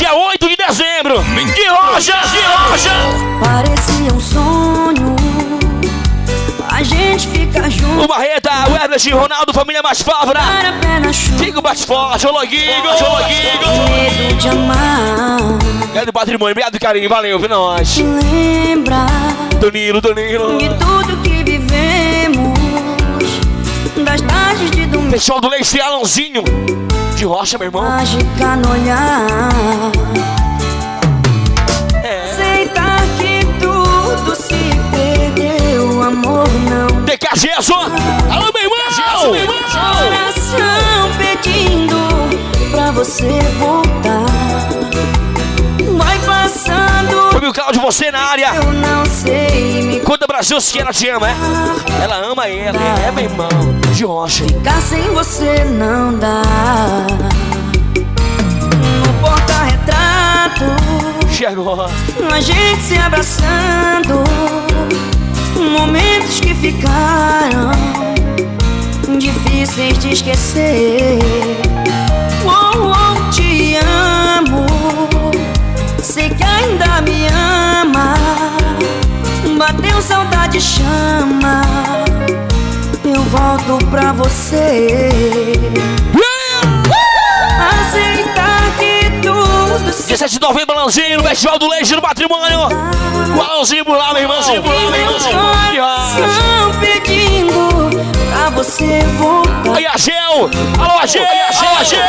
dia 8 de dezembro. De rocha, de rocha. Parecia um sonho. A gente fica junto. O Barreta, o Herbert, Ronaldo, família mais chuva. Fico mais forte, ô Loguinho, ô Loguinho. De amar. É do patrimônio, obrigado, carinho, valeu, viu nós. Lembra Danilo, Danilo. de tudo que vivemos. Das tardes de domingo. Pessoal do Leite Alãozinho. De rocha, meu irmão. Mágica no olhar. É. Aceitar que tudo se perdeu. Amor não. TK Gesso. Alô, meu irmão. meu irmão. Coração pedindo pra você voltar. Fábio Cláudio, você na área. Eu não sei me Conta Brasil se ela te ama, é? Ela ama ele, é, meu irmão. De rocha. Ficar sem você não dá. No porta-retrato, Chegou. a gente se abraçando. Momentos que ficaram difíceis de esquecer. Chama. Eu volto pra você. Aceitar que tudo se 17 de novembro, Alãozinho, no Festival do Leite no Patrimônio. O Alãozinho por lá, meu irmãozinho por lá, meu irmãozinho. Coração pedindo pra você voltar. Aí, Agel. Alô, Agel. Alô, Agel.